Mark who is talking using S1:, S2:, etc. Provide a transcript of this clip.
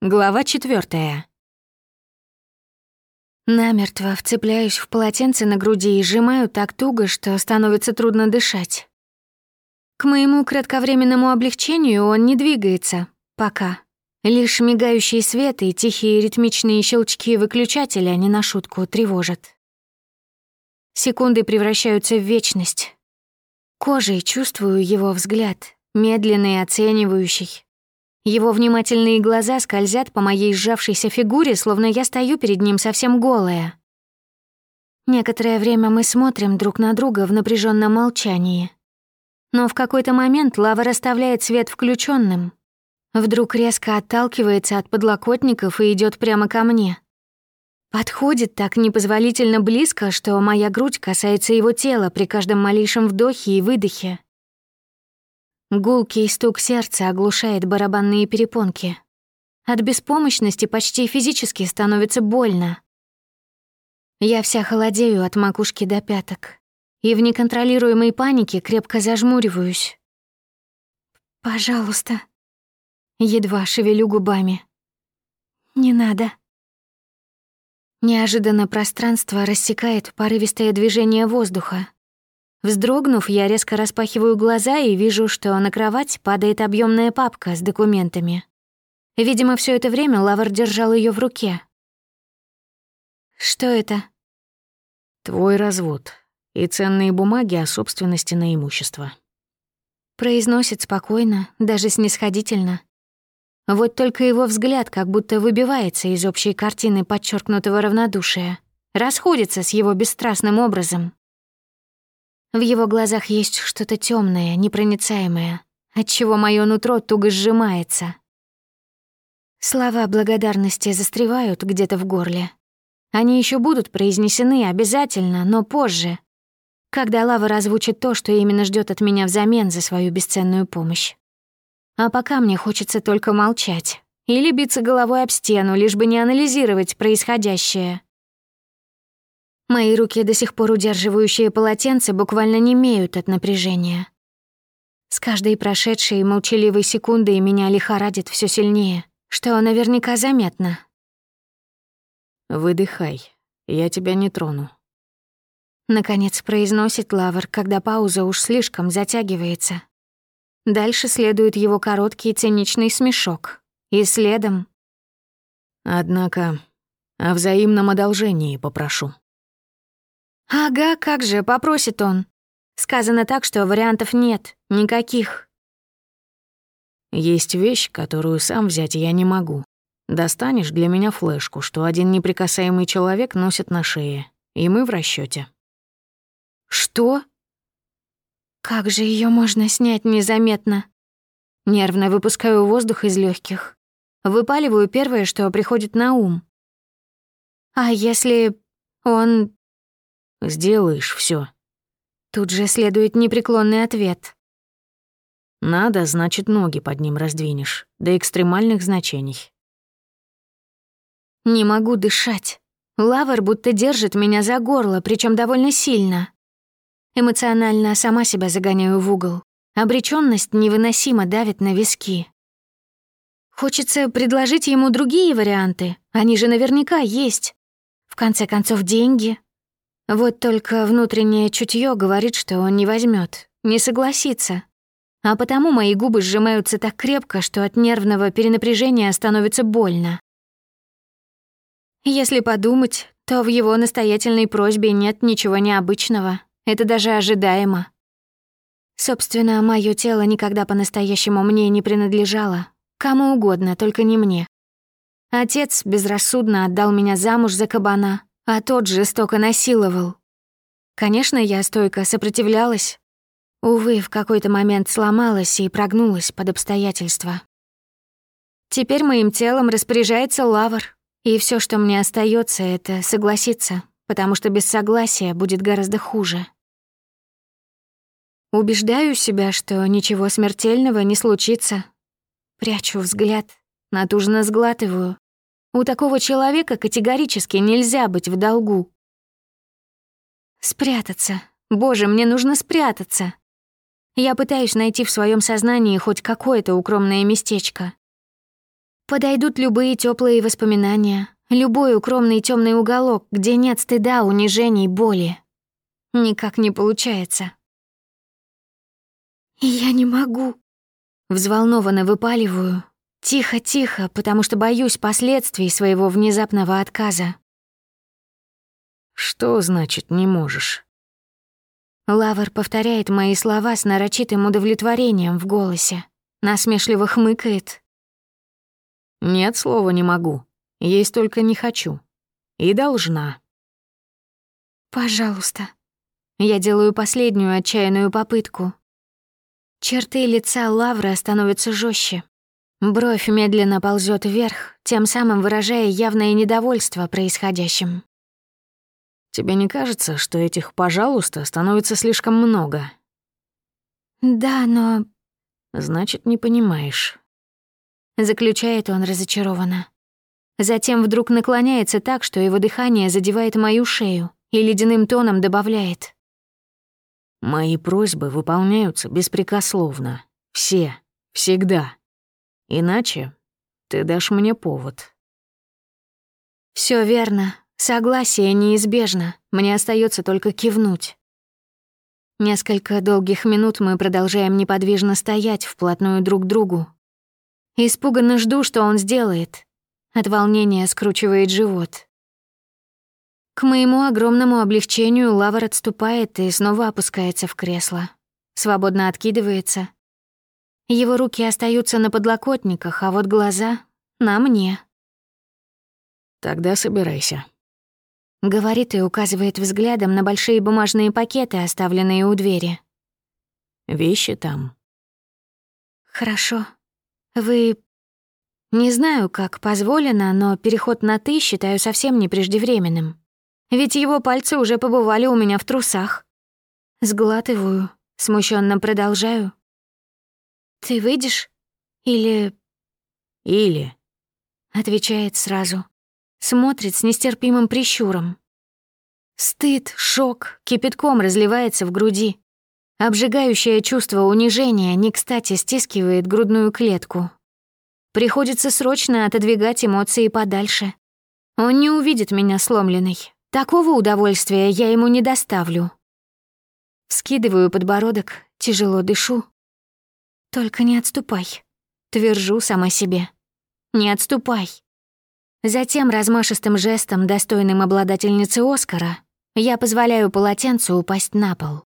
S1: Глава четвертая. Намертво вцепляюсь в полотенце на груди и сжимаю так туго, что становится трудно дышать. К моему кратковременному облегчению он не двигается. Пока. Лишь мигающий свет и тихие ритмичные щелчки выключателя не на шутку тревожат. Секунды превращаются в вечность. Кожей чувствую его взгляд, медленный и оценивающий, его внимательные глаза скользят по моей сжавшейся фигуре, словно я стою перед ним совсем голая. Некоторое время мы смотрим друг на друга в напряженном молчании. Но в какой-то момент лава расставляет свет включенным. Вдруг резко отталкивается от подлокотников и идет прямо ко мне. Подходит так непозволительно близко, что моя грудь касается его тела при каждом малейшем вдохе и выдохе. Гулкий стук сердца оглушает барабанные перепонки. От беспомощности почти физически становится больно. Я вся холодею от макушки до пяток и в неконтролируемой панике крепко зажмуриваюсь. «Пожалуйста». Едва шевелю губами. «Не надо». Неожиданно пространство рассекает порывистое движение воздуха. Вздрогнув, я резко распахиваю глаза и вижу, что на кровать падает объемная папка с документами. Видимо, все это время Лавр держал ее в руке. «Что это?»
S2: «Твой развод и ценные бумаги о собственности на имущество».
S1: Произносит спокойно, даже снисходительно. Вот только его взгляд как будто выбивается из общей картины подчеркнутого равнодушия, расходится с его бесстрастным образом. В его глазах есть что-то темное, непроницаемое, отчего мое нутро туго сжимается. Слова благодарности застревают где-то в горле. Они еще будут произнесены обязательно, но позже, когда Лава раззвучит то, что именно ждет от меня взамен за свою бесценную помощь. А пока мне хочется только молчать или биться головой об стену, лишь бы не анализировать происходящее. Мои руки, до сих пор удерживающие полотенце, буквально не имеют от напряжения. С каждой прошедшей молчаливой секундой меня лихорадит все сильнее, что наверняка заметно.
S2: «Выдыхай, я тебя не трону».
S1: Наконец произносит Лавр, когда пауза уж слишком затягивается. Дальше следует его короткий циничный смешок. И следом...
S2: «Однако о взаимном одолжении попрошу».
S1: «Ага, как же, попросит он. Сказано так, что вариантов нет, никаких».
S2: «Есть вещь, которую сам взять я не могу. Достанешь для меня флешку, что один неприкасаемый человек носит на шее, и мы в расчете.
S1: «Что?» «Как же ее можно снять незаметно?» Нервно выпускаю воздух из легких. Выпаливаю первое, что приходит на ум. «А если он
S2: Сделаешь все.
S1: Тут же следует непреклонный ответ.
S2: Надо, значит, ноги под ним раздвинешь, до экстремальных значений.
S1: Не могу дышать. Лавр будто держит меня за горло, причем довольно сильно. Эмоционально сама себя загоняю в угол. Обречённость невыносимо давит на виски. Хочется предложить ему другие варианты, они же наверняка есть. В конце концов, деньги, вот только внутреннее чутье говорит, что он не возьмет, не согласится. А потому мои губы сжимаются так крепко, что от нервного перенапряжения становится больно. Если подумать, то в его настоятельной просьбе нет ничего необычного. Это даже ожидаемо. Собственно, мое тело никогда по-настоящему мне не принадлежало. Кому угодно, только не мне. Отец безрассудно отдал меня замуж за кабана, а тот жестоко насиловал. Конечно, я стойко сопротивлялась. Увы, в какой-то момент сломалась и прогнулась под обстоятельства. Теперь моим телом распоряжается лавр, и все, что мне остается, это согласиться, потому что без согласия будет гораздо хуже. Убеждаю себя, что ничего смертельного не случится. Прячу взгляд, натужно сглатываю, у такого человека категорически нельзя быть в долгу. Спрятаться. Боже, мне нужно спрятаться. Я пытаюсь найти в своем сознании хоть какое-то укромное местечко. Подойдут любые теплые воспоминания, любой укромный темный уголок, где нет стыда, унижений, боли. Никак не получается. «Я не могу», — взволнованно выпаливаю. Тихо-тихо, потому что боюсь последствий своего внезапного отказа.
S2: «Что значит «не можешь»?»
S1: Лавр повторяет мои слова с нарочитым удовлетворением в голосе. Насмешливо хмыкает.
S2: «Нет слова «не могу». Есть только «не хочу». И должна».
S1: «Пожалуйста». Я делаю последнюю отчаянную попытку. Черты лица Лавра становятся жестче. Бровь медленно ползет вверх, тем самым выражая явное недовольство происходящим.
S2: Тебе не кажется, что этих «пожалуйста» становится слишком много?
S1: Да, но...
S2: Значит, не понимаешь.
S1: Заключает он разочарованно. Затем вдруг наклоняется так, что его дыхание задевает мою шею и ледяным тоном добавляет.
S2: «Мои просьбы выполняются беспрекословно. Все. Всегда. Иначе ты дашь мне повод».
S1: Все верно. Согласие неизбежно. Мне остается только кивнуть. Несколько долгих минут мы продолжаем неподвижно стоять вплотную друг к другу. Испуганно жду, что он сделает. От волнения скручивает живот. К моему огромному облегчению Лавр отступает и снова опускается в кресло. Свободно откидывается. Его руки остаются на подлокотниках, а вот глаза — на мне.
S2: «Тогда собирайся», —
S1: говорит и указывает взглядом на большие бумажные пакеты, оставленные у двери.
S2: «Вещи там».
S1: «Хорошо. Вы не знаю, как позволено, но переход на «ты» считаю совсем не преждевременным. Ведь его пальцы уже побывали у меня в трусах. Сглатываю, смущенно продолжаю. «Ты выйдешь? Или...»
S2: «Или...»
S1: — отвечает сразу. Смотрит с нестерпимым прищуром. Стыд, шок кипятком разливается в груди. Обжигающее чувство унижения не кстати стискивает грудную клетку. Приходится срочно отодвигать эмоции подальше. Он не увидит меня сломленной. Такого удовольствия я ему не доставлю. Скидываю подбородок, тяжело дышу. Только не отступай. Твержу сама себе. Не отступай. Затем размашистым жестом, достойным обладательницы Оскара, я позволяю полотенцу упасть на пол.